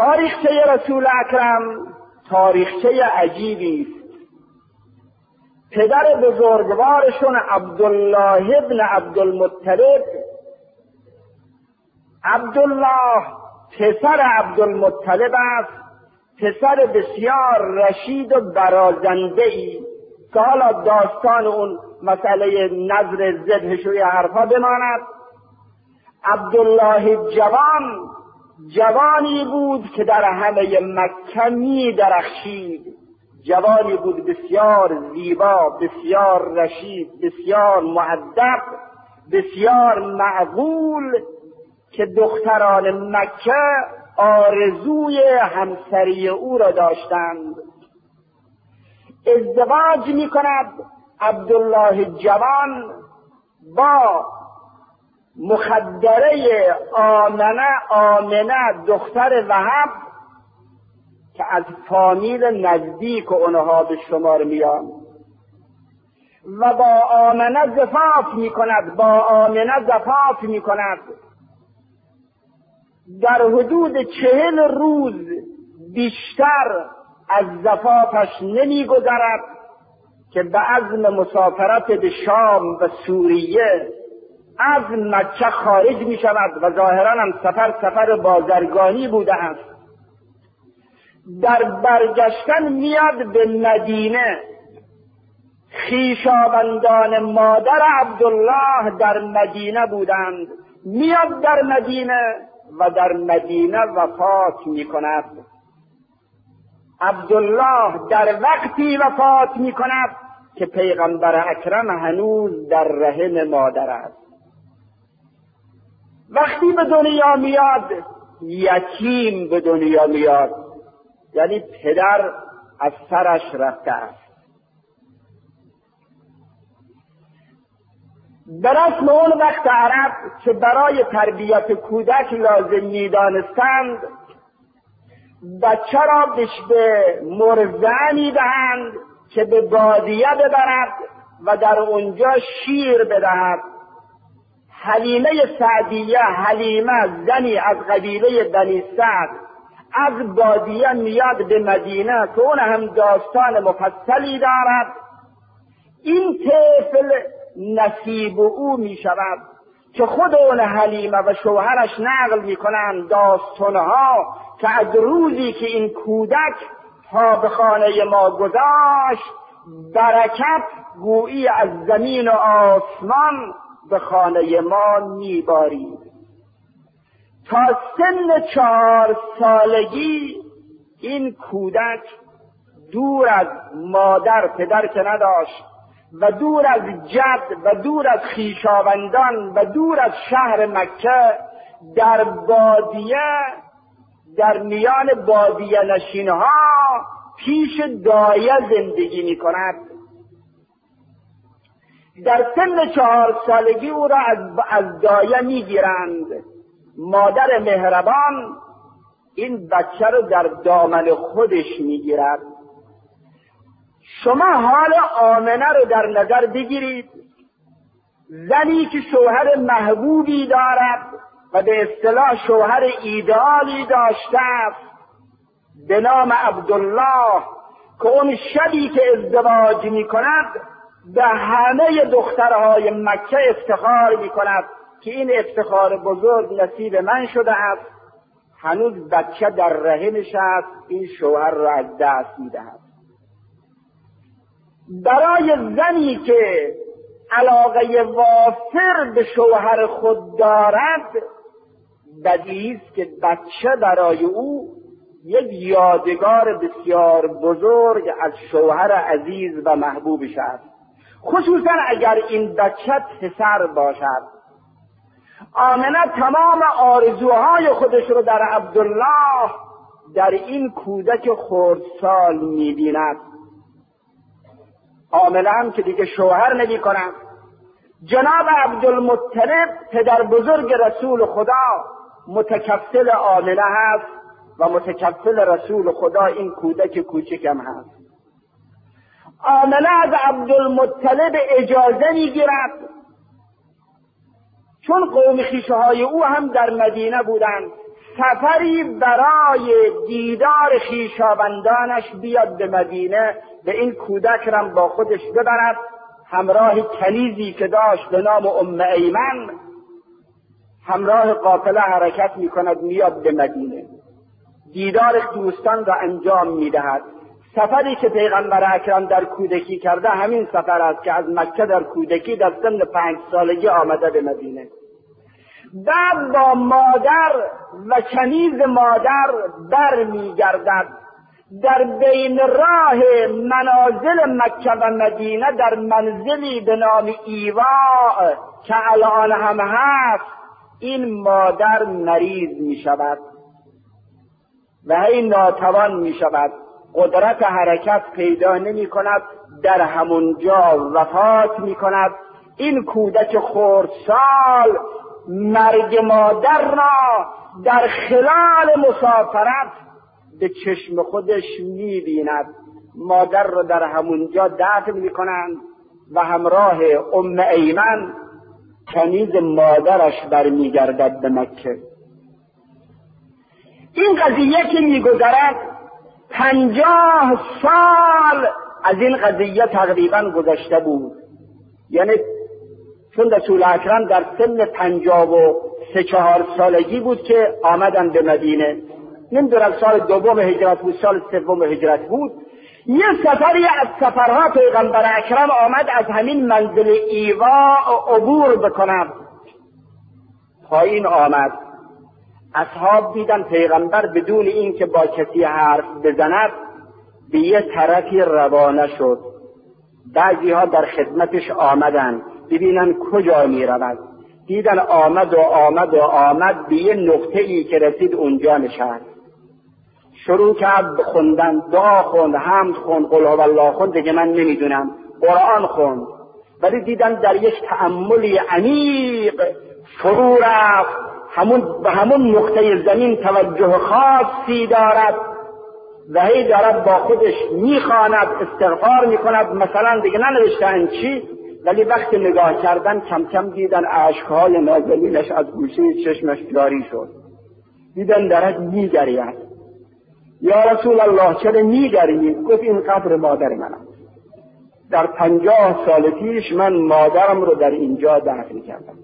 تاریخچه رسول اکرم تاریخچه عجیبی است. پدر بزرگوارشون عبدالله ابن عبدالمطلب عبدالله پسر عبدالمطلب است. پسر بسیار رشید و برازنده ای که حالا داستان اون مسئله نظر زدهش و حرفا بماند. عبدالله جوان جوانی بود که در همه مکه می درخشید جوانی بود بسیار زیبا بسیار رشید بسیار معدب بسیار معقول که دختران مکه آرزوی همسری او را داشتند. ازدواج می کند عبدالله جوان با مخدره آمنه آمنه دختر وهب که از فامیل نزدیک اونها به شمار میان و با آمنه زفاف می کند با آمنه زفاف می کند در حدود چهل روز بیشتر از زفافش نمی گذرد که به عزم مسافرت به شام و سوریه از مکه خارج می شود و ظاهرا هم سفر سفر بازرگانی بوده است. در برگشتن میاد به مدینه. خیشاوندان مادر عبدالله در مدینه بودند. میاد در مدینه و در مدینه وفات می کند. عبدالله در وقتی وفات می کند که پیغمبر اکرم هنوز در رحم مادر است. وقتی به دنیا میاد یتیم به دنیا میاد. یعنی پدر از سرش رفته است. به رسم اون وقت عرب که برای تربیت کودک لازم می‌دانستند بچه را به مرزعنی دهند که به بادیه ببرد و در اونجا شیر بدهد. حلیمه سعدیه حلیمه زنی از قبیله بنی سعد از بادیه میاد به مدینه که اون هم داستان مفصلی دارد. این طفل نصیب او می شود که خود اون حلیمه و شوهرش نقل می کنند داستانها که از روزی که این کودک تا به خانه ما گذاشت برکت گویی از زمین و آسمان به خانه ما میبارید تا سن چهار سالگی این کودک دور از مادر پدر که نداشت و دور از جد و دور از خیشاوندان و دور از شهر مکه در بادیه در میان بادیه نشینها پیش دایه زندگی می کند در سن چهار سالگی او را از, دایه می‌گیرند. مادر مهربان این بچه رو در دامن خودش می‌گیرد. شما حال آمنه رو در نظر بگیرید. زنی که شوهر محبوبی دارد و به اصطلاح شوهر ایدالی داشته است. به نام عبدالله که اون شبی که ازدواج می کند به همه دخترهای مکه افتخار می کند که این افتخار بزرگ نصیب من شده است. هنوز بچه در رحمش است این شوهر را از دست می دهد برای زنی که علاقه وافر به شوهر خود دارد بدی است که بچه برای او یک یادگار بسیار بزرگ از شوهر عزیز و محبوبش است. خصوصا اگر این بچه پسر باشد. آمنه تمام آرزوهای خودش رو در عبدالله در این کودک خردسال می‌بیند. آمنه هم که دیگه شوهر نمی کنم جناب عبدالمطلب پدر بزرگ رسول خدا متکفل آمنه هست و متکفل رسول خدا این کودک کوچکم هست. آمنه از عبدالمطلب اجازه می‌گیرد. چون قوم خیشه های او هم در مدینه بودند سفری برای دیدار خیشابندانش بیاد به مدینه به این کودک رم با خودش ببرد. همراه کنیزی که داشت به نام ام ایمن همراه قافله حرکت می کند میاد به مدینه. دیدار دوستان را انجام می‌دهد. سفری که پیغمبر اکرم در کودکی کرده همین سفر است که از مکه در کودکی در سن پنج سالگی آمده به مدینه. بعد با مادر و کنیز مادر بر میگردد در بین راه منازل مکه و مدینه در منزلی به نام ایوا که الان هم هست این مادر مریض می شود و هی ناتوان می شود قدرت حرکت پیدا نمی کند در همونجا وفات می کند. این کودک خردسال مرگ مادر را در خلال مسافرت به چشم خودش می بیند. مادر را در همونجا دفن می کنند و همراه ام ایمن کنیز مادرش برمیگردد به مکه. این قضیه که میگذرد پنجاه سال از این قضیه تقریبا گذشته بود. یعنی چون رسول اکرم در سن پنجاه و سه چهار سالگی بود که آمدن به مدینه. نمی‌دونم سال دوم هجرت بود سال سوم هجرت بود. یه سفری از سفرها پیغمبر اکرم آمد از همین منزل ایوا عبور بکنم. پایین آمد. اصحاب دیدن پیغمبر بدون اینکه با کسی حرف بزند به یه طرفی روانه شد. بعضی ها در خدمتش آمدن. ببینن کجا می رود دیدن آمد و آمد و آمد به یه نقطه ای که رسید اونجا نشست. شروع کرد خوندن. دعا خوند حمد خوند قل هو الله خوند. دیگه من نمی‌دونم. قرآن خوند. ولی دیدن در یک تعملی عمیق فرو رفت. همون به همون نقطه زمین توجه خاصی دارد. و هی دارد با خودش می‌خواند استغفار می‌کند. مثلا دیگه ننوشتن چی؟ ولی وقتی نگاه کردن کم کم دیدن عشقهای نازلینش از گوشه چشمش جاری شد. دیدن دارد میگرید. یا رسول الله چرا میگرید؟ گفت این قبر مادر منم در پنجاه سال پیش من مادرم رو در اینجا دفن کردم.